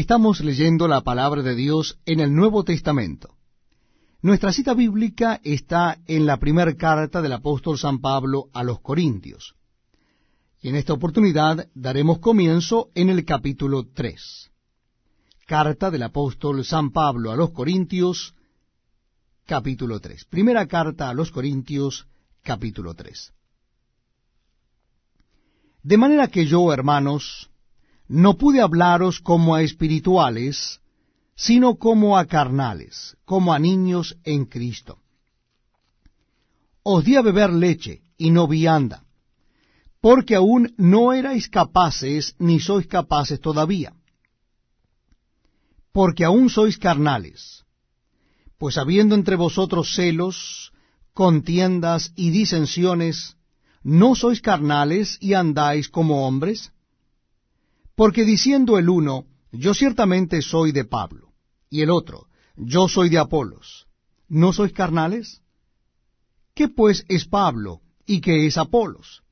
Estamos leyendo la palabra de Dios en el Nuevo Testamento. Nuestra cita bíblica está en la primera carta del apóstol San Pablo a los Corintios. Y en esta oportunidad daremos comienzo en el capítulo 3. Carta del apóstol San Pablo a los Corintios, capítulo 3. Primera carta a los Corintios, capítulo 3. De manera que yo, hermanos, no pude hablaros como a espirituales, sino como a carnales, como a niños en Cristo. Os di a beber leche y no vianda, porque aún no erais capaces ni sois capaces todavía, porque aún sois carnales, pues habiendo entre vosotros celos, contiendas y disensiones, ¿no sois carnales y andáis como hombres? Porque diciendo el uno, yo ciertamente soy de Pablo, y el otro, yo soy de Apolos, ¿no sois carnales? ¿Qué pues es Pablo y qué es Apolos?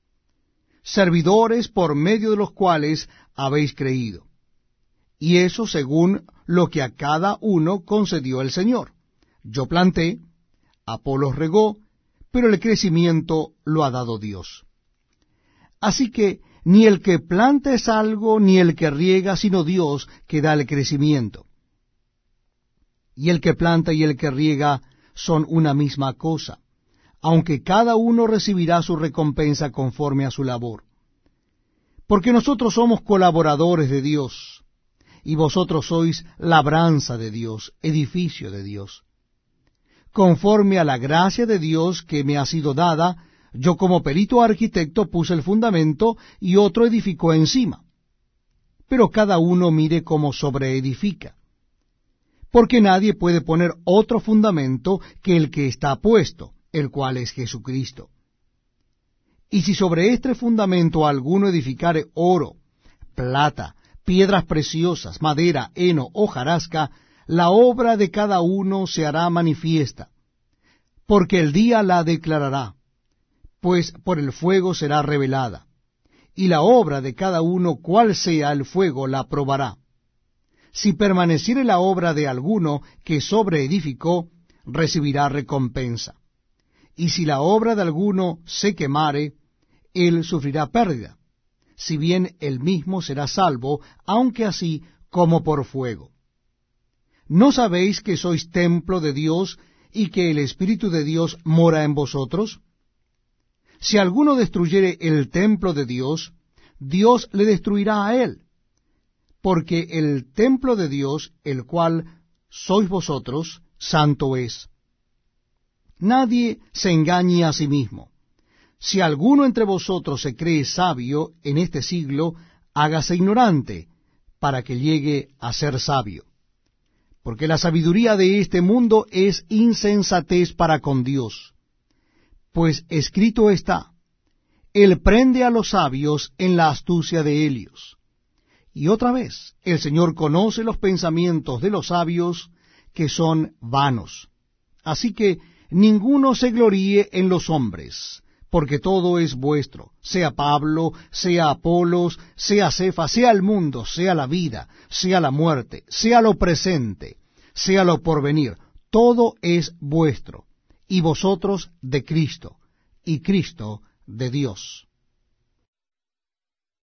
Servidores por medio de los cuales habéis creído. Y eso según lo que a cada uno concedió el Señor. Yo planté, Apolos regó, pero el crecimiento lo ha dado Dios. Así que ni el que planta es algo, ni el que riega, sino Dios que da el crecimiento. Y el que planta y el que riega son una misma cosa, aunque cada uno recibirá su recompensa conforme a su labor. Porque nosotros somos colaboradores de Dios, y vosotros sois labranza de Dios, edificio de Dios. Conforme a la gracia de Dios que me ha sido dada, yo como perito arquitecto puse el fundamento y otro edificó encima. Pero cada uno mire cómo sobreedifica. Porque nadie puede poner otro fundamento que el que está puesto, el cual es Jesucristo. Y si sobre este fundamento alguno edificare oro, plata, piedras preciosas, madera, heno, hojarasca, la obra de cada uno se hará manifiesta, porque el día la declarará pues por el fuego será revelada, y la obra de cada uno, cual sea el fuego, la probará. Si permaneciere la obra de alguno que sobreedificó, recibirá recompensa. Y si la obra de alguno se quemare, él sufrirá pérdida, si bien él mismo será salvo, aunque así como por fuego. ¿No sabéis que sois templo de Dios y que el Espíritu de Dios mora en vosotros? Si alguno destruyere el templo de Dios, Dios le destruirá a él, porque el templo de Dios, el cual sois vosotros, santo es. Nadie se engañe a sí mismo. Si alguno entre vosotros se cree sabio en este siglo, hágase ignorante, para que llegue a ser sabio. Porque la sabiduría de este mundo es insensatez para con Dios pues escrito está, Él prende a los sabios en la astucia de Helios. Y otra vez, el Señor conoce los pensamientos de los sabios que son vanos. Así que ninguno se gloríe en los hombres, porque todo es vuestro, sea Pablo, sea Apolos, sea Cefa, sea el mundo, sea la vida, sea la muerte, sea lo presente, sea lo porvenir, todo es vuestro y vosotros de Cristo, y Cristo de Dios.